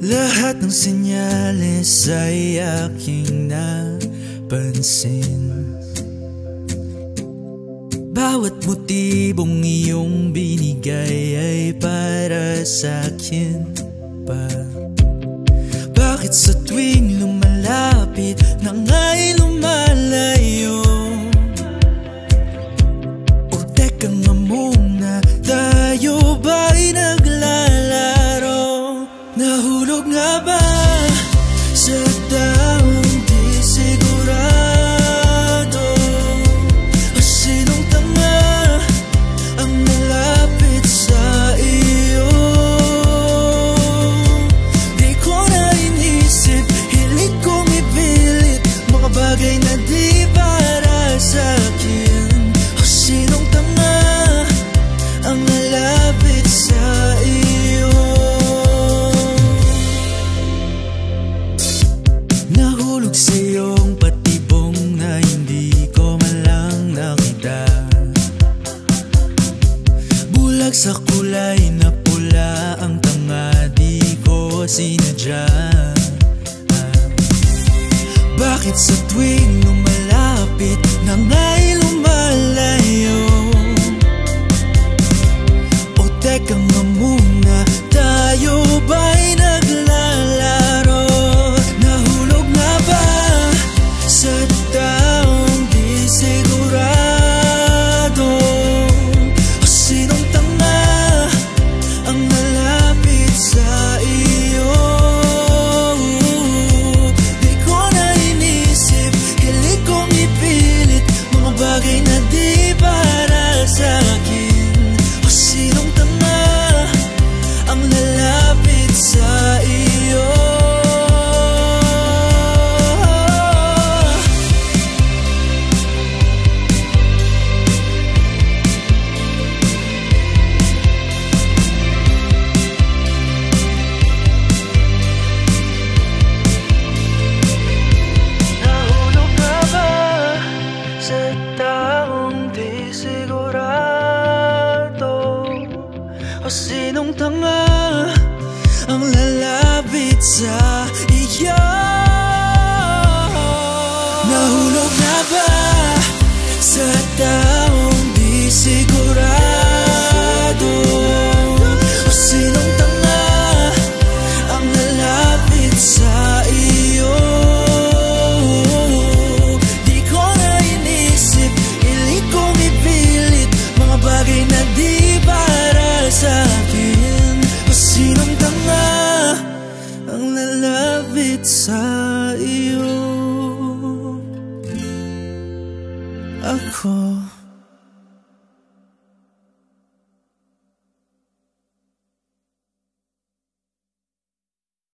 Lahat ng senyales ay aking napansin. Bawat motibong iyong binigay ay para sa akin pa. Bakit sa tuwing lumalapit na nga'y nggak sa sedang Sa kulay na pula ang tanga di ko sinadya. Ah. Bakit sa tuwing lumalapit na ngay lumalay o sinong tanga Ang lalapit sa iyo. 哭